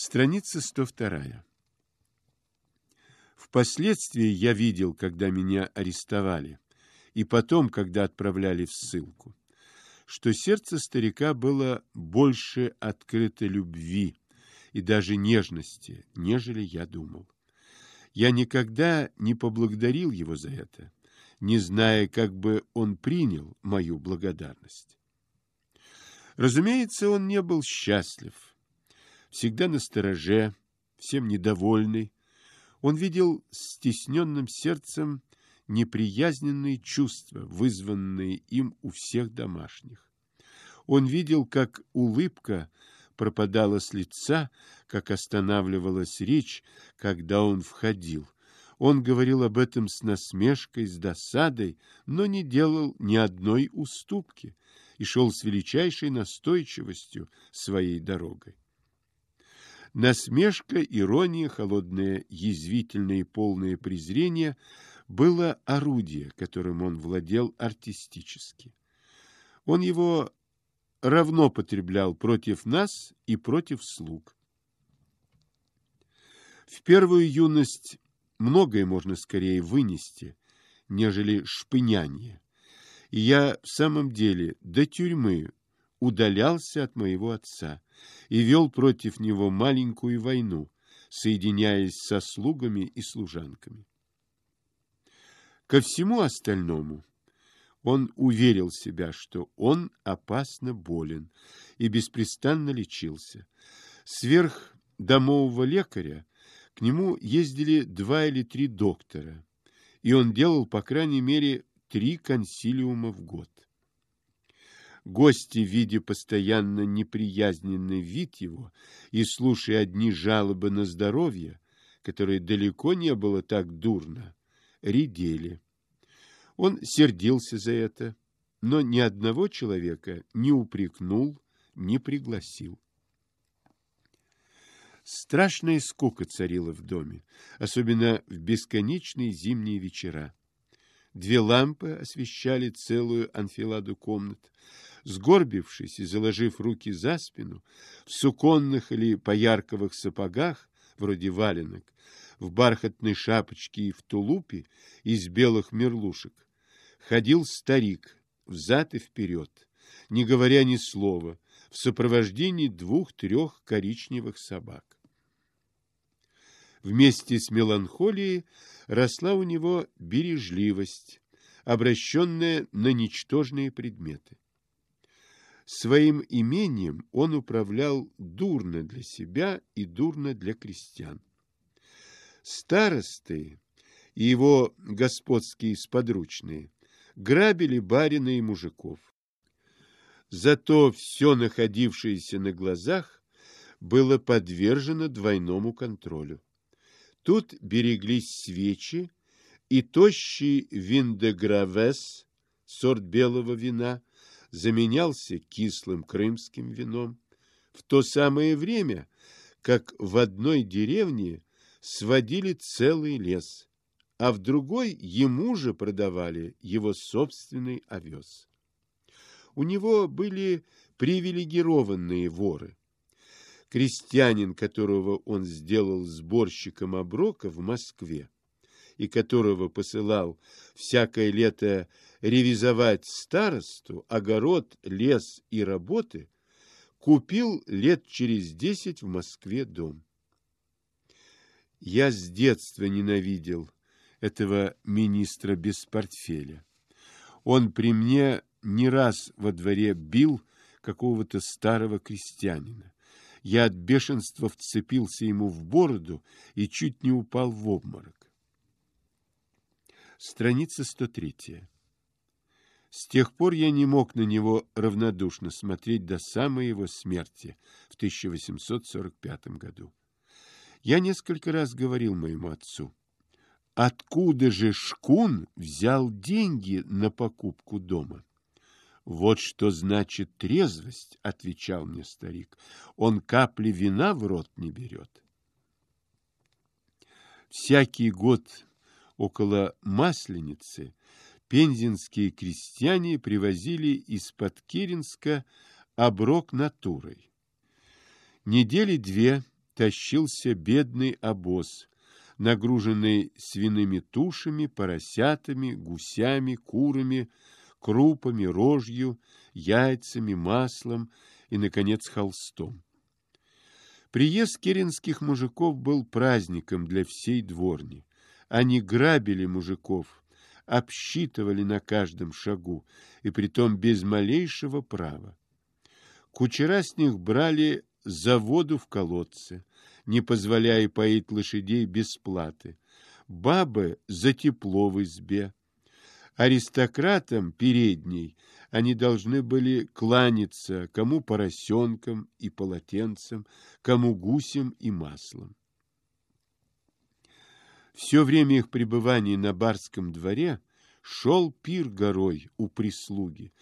Страница 102. Впоследствии я видел, когда меня арестовали, и потом, когда отправляли в ссылку, что сердце старика было больше открыто любви и даже нежности, нежели я думал. Я никогда не поблагодарил его за это, не зная, как бы он принял мою благодарность. Разумеется, он не был счастлив. Всегда на стороже, всем недовольный. Он видел стесненным сердцем неприязненные чувства, вызванные им у всех домашних. Он видел, как улыбка пропадала с лица, как останавливалась речь, когда он входил. Он говорил об этом с насмешкой, с досадой, но не делал ни одной уступки и шел с величайшей настойчивостью своей дорогой. Насмешка, ирония, холодное, язвительное и полное презрение было орудие, которым он владел артистически. Он его равно потреблял против нас и против слуг. В первую юность многое можно скорее вынести, нежели шпыняние. И я в самом деле до тюрьмы удалялся от моего отца и вел против него маленькую войну, соединяясь со слугами и служанками. Ко всему остальному он уверил себя, что он опасно болен и беспрестанно лечился. Сверх домового лекаря к нему ездили два или три доктора, и он делал, по крайней мере, три консилиума в год. Гости, видя постоянно неприязненный вид его и слушая одни жалобы на здоровье, которое далеко не было так дурно, редели. Он сердился за это, но ни одного человека не упрекнул, не пригласил. Страшная скука царила в доме, особенно в бесконечные зимние вечера. Две лампы освещали целую анфиладу комнат. Сгорбившись и заложив руки за спину, в суконных или поярковых сапогах, вроде валенок, в бархатной шапочке и в тулупе из белых мерлушек, ходил старик взад и вперед, не говоря ни слова, в сопровождении двух-трех коричневых собак. Вместе с меланхолией росла у него бережливость, обращенная на ничтожные предметы. Своим имением он управлял дурно для себя и дурно для крестьян. Старосты и его господские сподручные грабили барина и мужиков. Зато все находившееся на глазах было подвержено двойному контролю. Тут береглись свечи, и тощий виндегравес, сорт белого вина, заменялся кислым крымским вином, в то самое время, как в одной деревне сводили целый лес а в другой ему же продавали его собственный овес. У него были привилегированные воры. Крестьянин, которого он сделал сборщиком оброка в Москве, и которого посылал всякое лето ревизовать старосту, огород, лес и работы, купил лет через десять в Москве дом. Я с детства ненавидел этого министра без портфеля. Он при мне не раз во дворе бил какого-то старого крестьянина. Я от бешенства вцепился ему в бороду и чуть не упал в обморок. Страница 103. С тех пор я не мог на него равнодушно смотреть до самой его смерти в 1845 году. Я несколько раз говорил моему отцу, Откуда же Шкун взял деньги на покупку дома? Вот что значит трезвость, отвечал мне старик. Он капли вина в рот не берет. Всякий год около Масленицы пензенские крестьяне привозили из-под Киринска оброк натурой. Недели две тащился бедный обоз, нагруженный свиными тушами, поросятами, гусями, курами, крупами, рожью, яйцами, маслом и, наконец, холстом. Приезд керенских мужиков был праздником для всей дворни. Они грабили мужиков, обсчитывали на каждом шагу, и притом без малейшего права. Кучера с них брали за воду в колодце, не позволяя поить лошадей без платы, бабы за тепло в избе. Аристократам передней они должны были кланяться кому поросенкам и полотенцам, кому гусем и маслом. Все время их пребывания на барском дворе шел пир горой у прислуги.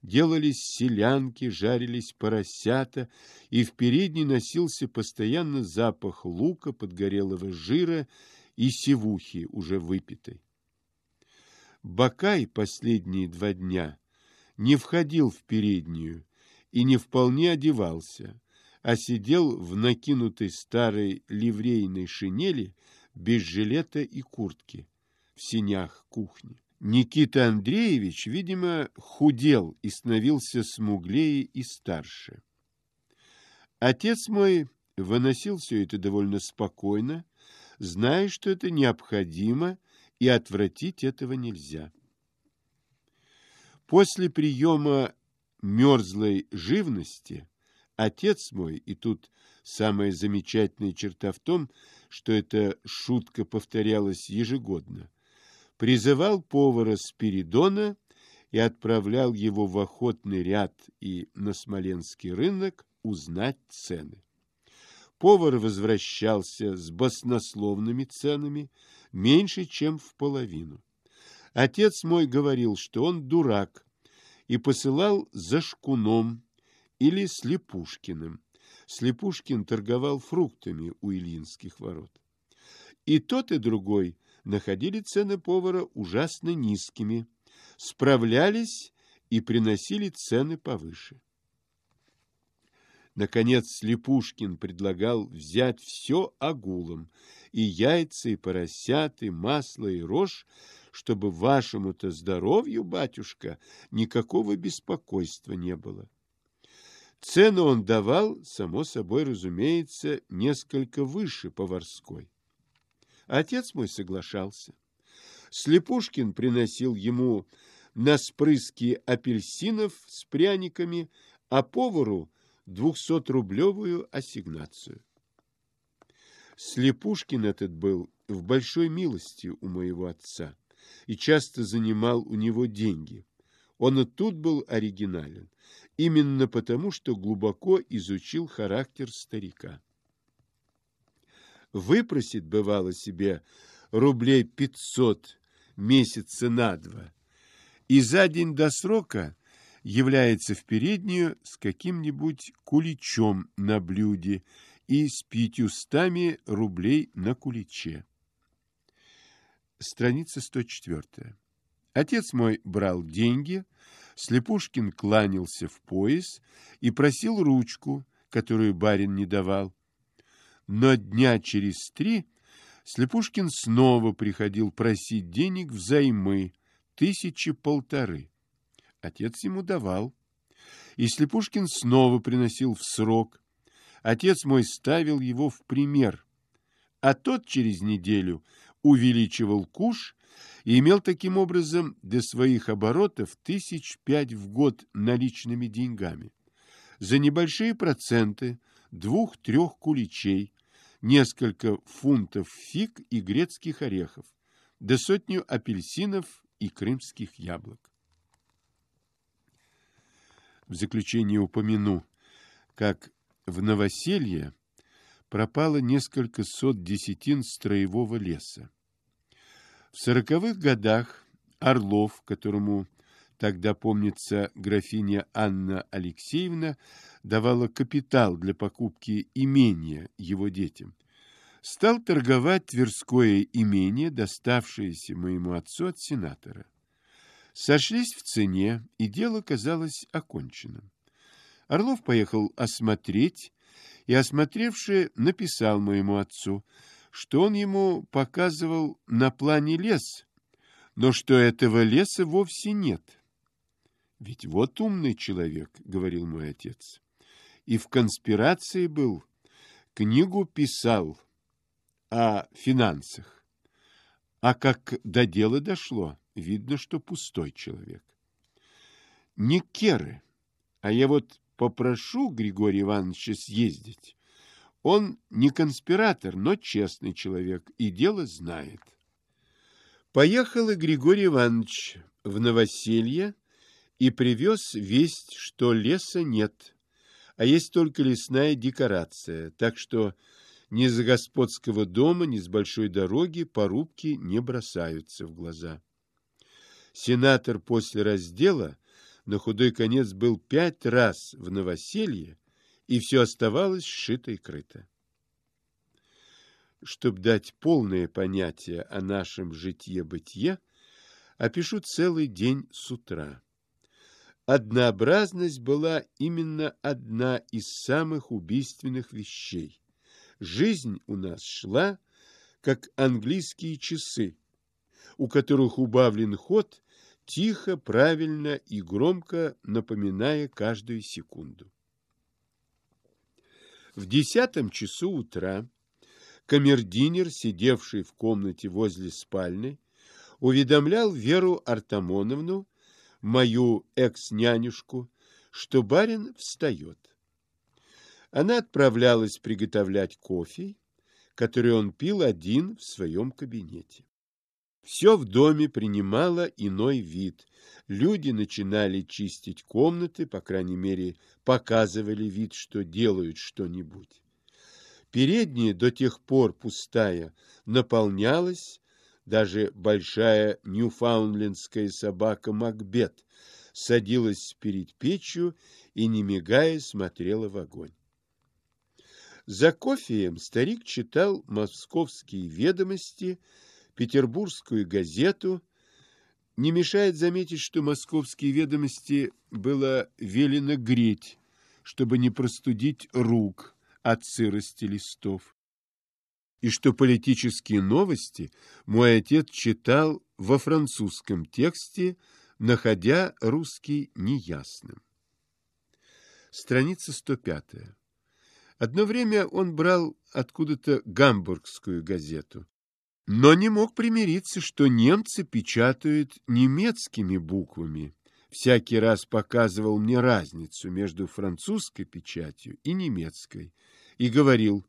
Делались селянки, жарились поросята, и в передней носился постоянно запах лука, подгорелого жира и севухи, уже выпитой. Бакай последние два дня не входил в переднюю и не вполне одевался, а сидел в накинутой старой ливрейной шинели без жилета и куртки в синях кухни. Никита Андреевич, видимо, худел и становился смуглее и старше. Отец мой выносил все это довольно спокойно, зная, что это необходимо и отвратить этого нельзя. После приема мерзлой живности отец мой, и тут самая замечательная черта в том, что эта шутка повторялась ежегодно, призывал повара Спиридона и отправлял его в охотный ряд и на Смоленский рынок узнать цены. Повар возвращался с баснословными ценами, меньше, чем в половину. Отец мой говорил, что он дурак, и посылал за Шкуном или Слепушкиным. Слепушкин торговал фруктами у Ильинских ворот. И тот, и другой находили цены повара ужасно низкими, справлялись и приносили цены повыше. Наконец Лепушкин предлагал взять все огулом, и яйца, и поросят, и масло, и рожь, чтобы вашему-то здоровью, батюшка, никакого беспокойства не было. Цену он давал, само собой разумеется, несколько выше поварской. Отец мой соглашался. Слепушкин приносил ему на спрыски апельсинов с пряниками, а повару двухсотрублевую ассигнацию. Слепушкин этот был в большой милости у моего отца и часто занимал у него деньги. Он и тут был оригинален, именно потому, что глубоко изучил характер старика. Выпросит, бывало себе, рублей пятьсот месяца на два, и за день до срока является в переднюю с каким-нибудь куличом на блюде и с пятьюстами рублей на куличе. Страница 104. Отец мой брал деньги, Слепушкин кланялся в пояс и просил ручку, которую барин не давал. Но дня через три Слепушкин снова приходил просить денег взаймы, тысячи полторы. Отец ему давал. И Слепушкин снова приносил в срок. Отец мой ставил его в пример. А тот через неделю увеличивал куш и имел таким образом до своих оборотов тысяч пять в год наличными деньгами. За небольшие проценты двух-трех куличей, несколько фунтов фиг и грецких орехов, до сотню апельсинов и крымских яблок. В заключение упомяну, как в новоселье пропало несколько сот десятин строевого леса. В сороковых годах Орлов, которому тогда, помнится, графиня Анна Алексеевна давала капитал для покупки имения его детям, стал торговать Тверское имение, доставшееся моему отцу от сенатора. Сошлись в цене, и дело казалось оконченным. Орлов поехал осмотреть и, осмотревши, написал моему отцу, что он ему показывал на плане лес, но что этого леса вовсе нет. Ведь вот умный человек, — говорил мой отец, — и в конспирации был, книгу писал о финансах. А как до дела дошло, видно, что пустой человек. Не керы, а я вот попрошу Григория Ивановича съездить. Он не конспиратор, но честный человек и дело знает. Поехал и Григорий Иванович в новоселье и привез весть, что леса нет, а есть только лесная декорация, так что ни с господского дома, ни с большой дороги порубки не бросаются в глаза. Сенатор после раздела на худой конец был пять раз в новоселье, и все оставалось сшито и крыто. Чтобы дать полное понятие о нашем житье-бытие, опишу целый день с утра. Однообразность была именно одна из самых убийственных вещей. Жизнь у нас шла, как английские часы, у которых убавлен ход тихо, правильно и громко напоминая каждую секунду. В десятом часу утра камердинер, сидевший в комнате возле спальни, уведомлял Веру Артамоновну, мою экс-нянюшку, что барин встает. Она отправлялась приготовлять кофе, который он пил один в своем кабинете. Все в доме принимало иной вид. Люди начинали чистить комнаты, по крайней мере, показывали вид, что делают что-нибудь. Передняя, до тех пор пустая, наполнялась, даже большая ньюфаундлендская собака Макбет садилась перед печью и, не мигая, смотрела в огонь. За кофеем старик читал московские ведомости, петербургскую газету. Не мешает заметить, что московские ведомости было велено греть, чтобы не простудить рук от сырости листов. И что политические новости мой отец читал во французском тексте, находя русский неясным. Страница 105. Одно время он брал откуда-то гамбургскую газету но не мог примириться, что немцы печатают немецкими буквами. Всякий раз показывал мне разницу между французской печатью и немецкой и говорил,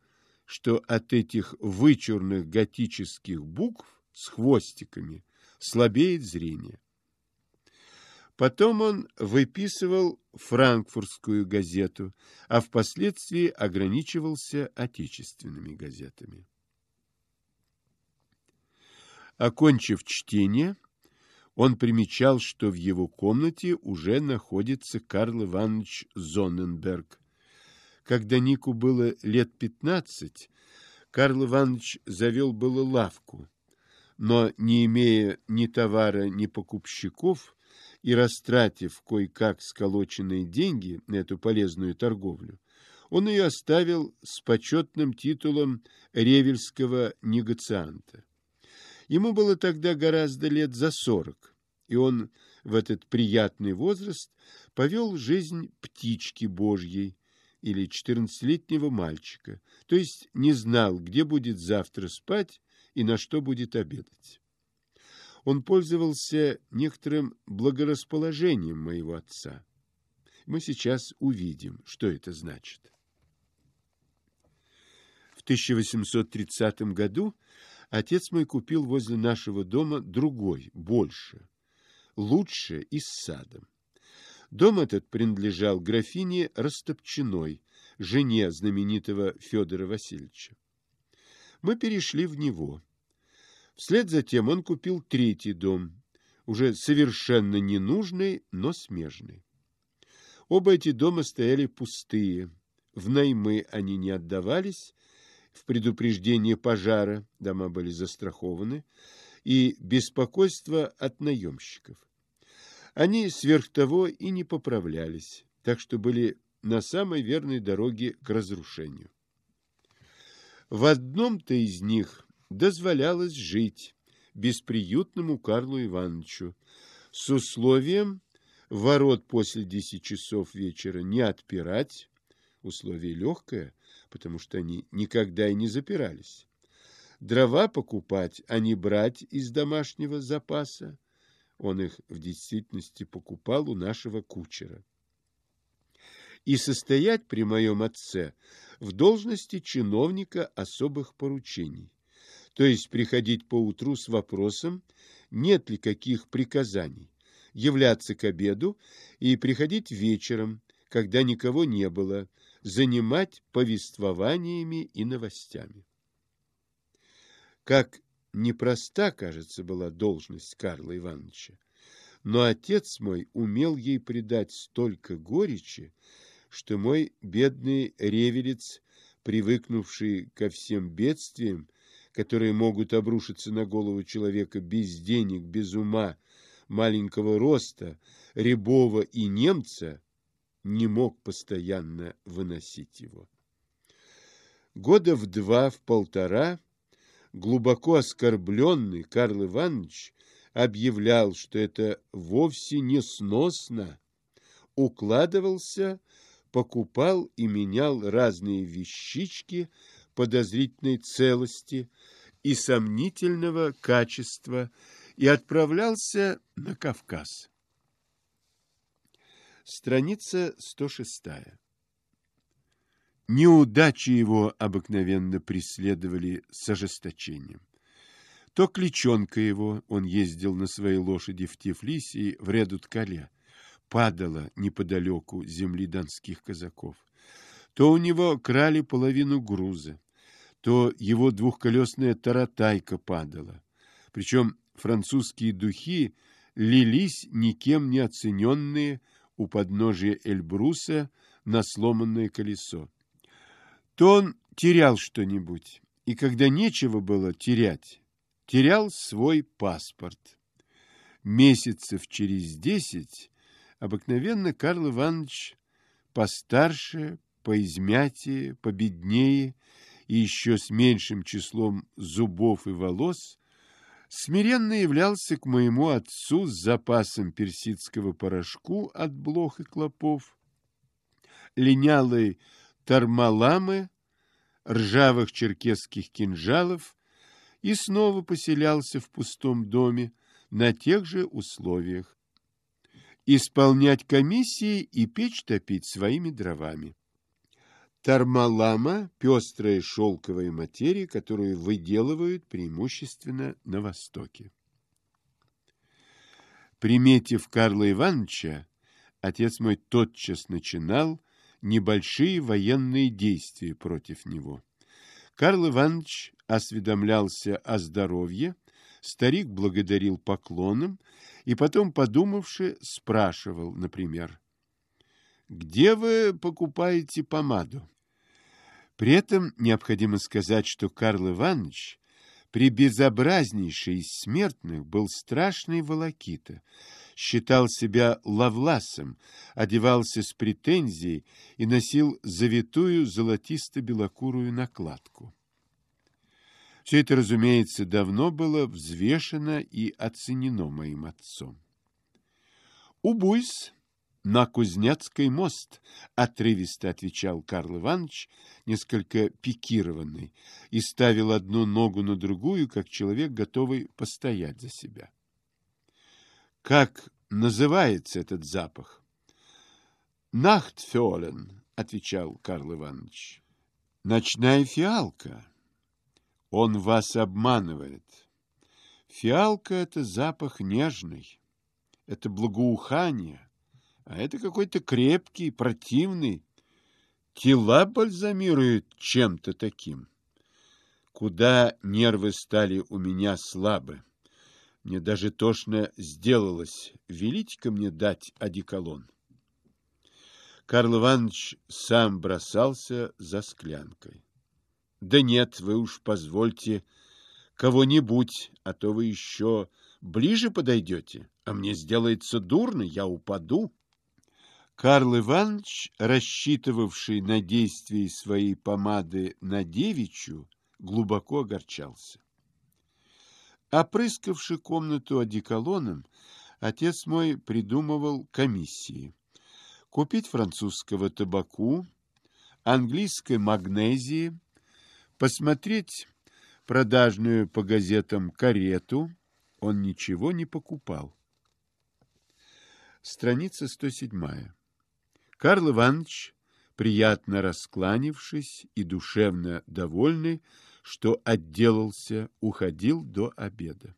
что от этих вычурных готических букв с хвостиками слабеет зрение. Потом он выписывал франкфуртскую газету, а впоследствии ограничивался отечественными газетами. Окончив чтение, он примечал, что в его комнате уже находится Карл Иванович Зонненберг. Когда Нику было лет пятнадцать, Карл Иванович завел было лавку, но, не имея ни товара, ни покупщиков, и растратив кое-как сколоченные деньги на эту полезную торговлю, он ее оставил с почетным титулом ревельского негацианта. Ему было тогда гораздо лет за сорок, и он в этот приятный возраст повел жизнь птички божьей или четырнадцатилетнего мальчика, то есть не знал, где будет завтра спать и на что будет обедать. Он пользовался некоторым благорасположением моего отца. Мы сейчас увидим, что это значит. В 1830 году Отец мой купил возле нашего дома другой, больше, лучше и с садом. Дом этот принадлежал графине Растопчиной, жене знаменитого Федора Васильевича. Мы перешли в него. Вслед за тем он купил третий дом, уже совершенно ненужный, но смежный. Оба эти дома стояли пустые, в наймы они не отдавались, в предупреждение пожара, дома были застрахованы, и беспокойство от наемщиков. Они сверх того и не поправлялись, так что были на самой верной дороге к разрушению. В одном-то из них дозволялось жить бесприютному Карлу Ивановичу с условием ворот после десяти часов вечера не отпирать, условие легкое, потому что они никогда и не запирались, дрова покупать, а не брать из домашнего запаса, он их в действительности покупал у нашего кучера, и состоять при моем отце в должности чиновника особых поручений, то есть приходить поутру с вопросом, нет ли каких приказаний, являться к обеду и приходить вечером, когда никого не было, занимать повествованиями и новостями. Как непроста, кажется, была должность Карла Ивановича, но отец мой умел ей придать столько горечи, что мой бедный ревелец, привыкнувший ко всем бедствиям, которые могут обрушиться на голову человека без денег, без ума, маленького роста, рябого и немца, не мог постоянно выносить его. Года в два, в полтора, глубоко оскорбленный Карл Иванович объявлял, что это вовсе не сносно, укладывался, покупал и менял разные вещички подозрительной целости и сомнительного качества и отправлялся на Кавказ. Страница 106. Неудачи его обыкновенно преследовали с ожесточением. То кличонка его, он ездил на своей лошади в Тифлисе в Редут-Кале, падала неподалеку земли донских казаков. То у него крали половину груза, то его двухколесная таратайка падала. Причем французские духи лились никем не оцененные у подножия Эльбруса на сломанное колесо. То он терял что-нибудь, и когда нечего было терять, терял свой паспорт. Месяцев через десять обыкновенно Карл Иванович постарше, поизмятее, победнее и еще с меньшим числом зубов и волос смиренно являлся к моему отцу с запасом персидского порошку от блох и клопов, линялой тармаламы, ржавых черкесских кинжалов и снова поселялся в пустом доме на тех же условиях. Исполнять комиссии и печь топить своими дровами. Тармалама – пестрая шелковая материя, которую выделывают преимущественно на Востоке. Приметив Карла Ивановича, отец мой тотчас начинал небольшие военные действия против него. Карл Иванович осведомлялся о здоровье, старик благодарил поклоном и потом, подумавши, спрашивал, например, «Где вы покупаете помаду?» При этом необходимо сказать, что Карл Иванович при безобразнейшей из смертных был страшный волокита, считал себя лавласом, одевался с претензией и носил завитую золотисто-белокурую накладку. Все это, разумеется, давно было взвешено и оценено моим отцом. Убуйс на Кузнецкий мост, — отрывисто отвечал Карл Иванович, несколько пикированный, и ставил одну ногу на другую, как человек, готовый постоять за себя. — Как называется этот запах? — Нахтфёлен, — отвечал Карл Иванович. — Ночная фиалка. Он вас обманывает. Фиалка — это запах нежный, это благоухание — а это какой-то крепкий, противный. Тела бальзамируют чем-то таким. Куда нервы стали у меня слабы. Мне даже тошно сделалось. Велите-ка мне дать одеколон. Карл Иванович сам бросался за склянкой. Да нет, вы уж позвольте кого-нибудь, а то вы еще ближе подойдете, а мне сделается дурно, я упаду. Карл Иванович, рассчитывавший на действие своей помады на девичью, глубоко огорчался. Опрыскавши комнату одеколоном, отец мой придумывал комиссии. Купить французского табаку, английской магнезии, посмотреть продажную по газетам карету, он ничего не покупал. Страница 107. Карл Иванович, приятно раскланившись и душевно довольный, что отделался, уходил до обеда.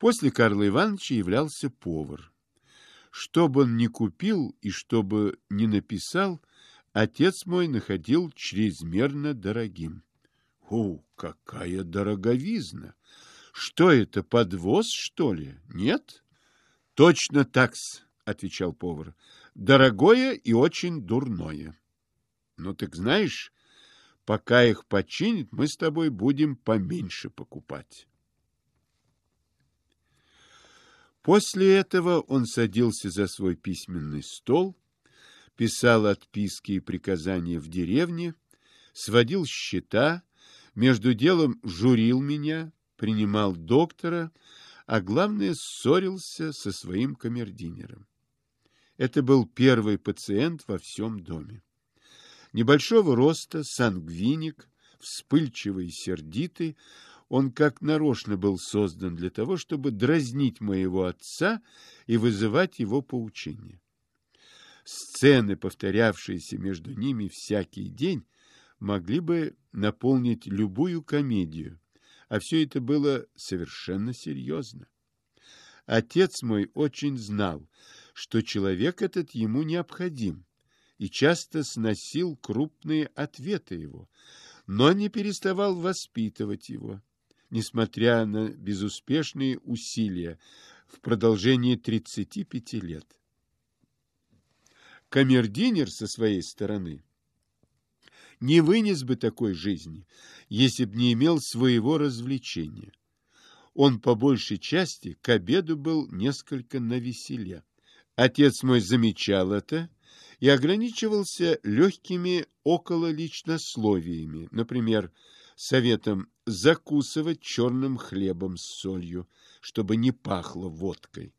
После Карла Ивановича являлся повар. Что бы он ни купил и что бы ни написал, отец мой находил чрезмерно дорогим. О, какая дороговизна! Что это, подвоз, что ли? Нет? Точно такс, отвечал повар. Дорогое и очень дурное. Ну, так знаешь, пока их починит, мы с тобой будем поменьше покупать. После этого он садился за свой письменный стол, писал отписки и приказания в деревне, сводил счета, между делом журил меня, принимал доктора, а главное, ссорился со своим камердинером. Это был первый пациент во всем доме. Небольшого роста, сангвиник, вспыльчивый и сердитый, он как нарочно был создан для того, чтобы дразнить моего отца и вызывать его поучение. Сцены, повторявшиеся между ними всякий день, могли бы наполнить любую комедию, а все это было совершенно серьезно. Отец мой очень знал, что человек этот ему необходим, и часто сносил крупные ответы его, но не переставал воспитывать его, несмотря на безуспешные усилия в продолжении 35 лет. Камердинер со своей стороны не вынес бы такой жизни, если б не имел своего развлечения. Он по большей части к обеду был несколько навеселе. Отец мой замечал это и ограничивался легкими окололичнословиями, например, советом закусывать черным хлебом с солью, чтобы не пахло водкой.